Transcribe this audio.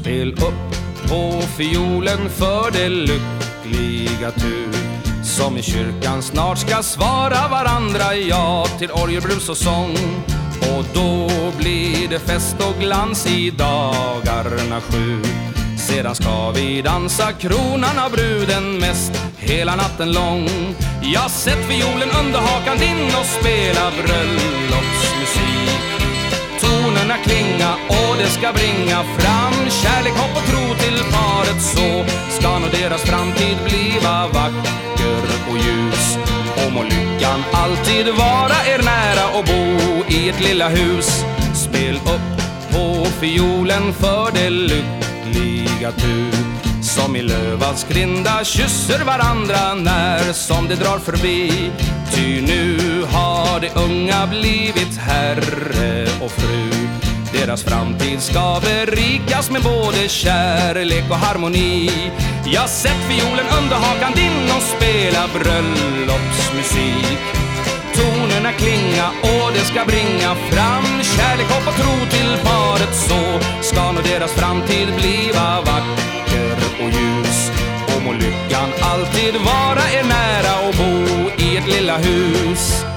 Spel upp på fiolen för det lyckliga tur som i kyrkan snart ska svara varandra ja till orgelbrus och sång. Och då blir det fest och glans i dagarna sju. Sedan ska vi dansa kronan av bruden mest hela natten lång. Jag sätt fiolen under hakan din och spela bröllops det ska bringa fram. Kärlek, hopp och tro till paret så ska nog deras framtid bliva vacker och ljus. Och må lyckan alltid vara er nära och bo i ett lilla hus. Spel upp på fiolen för det lyckliga tu. Som i lövans grinda kysser varandra när som det drar förbi. Ty nu har de unga blivit herre deras framtid ska berikas med både kärlek och harmoni. Jag sätt fiolen under hakan din och spela bröllopsmusik. Tonerna klinga och det ska bringa fram kärlek, hopp och tro till paret. Så ska nog deras framtid bliva vacker och ljus. Och må lyckan alltid vara er nära och bo i ett lilla hus.